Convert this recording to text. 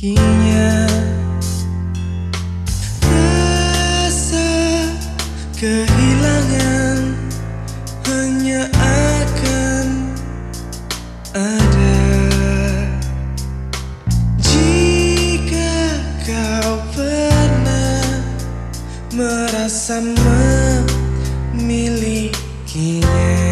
memilikinya Rasa kehilangan hanya akan ada. Jika kau pernah merasa memilikinya.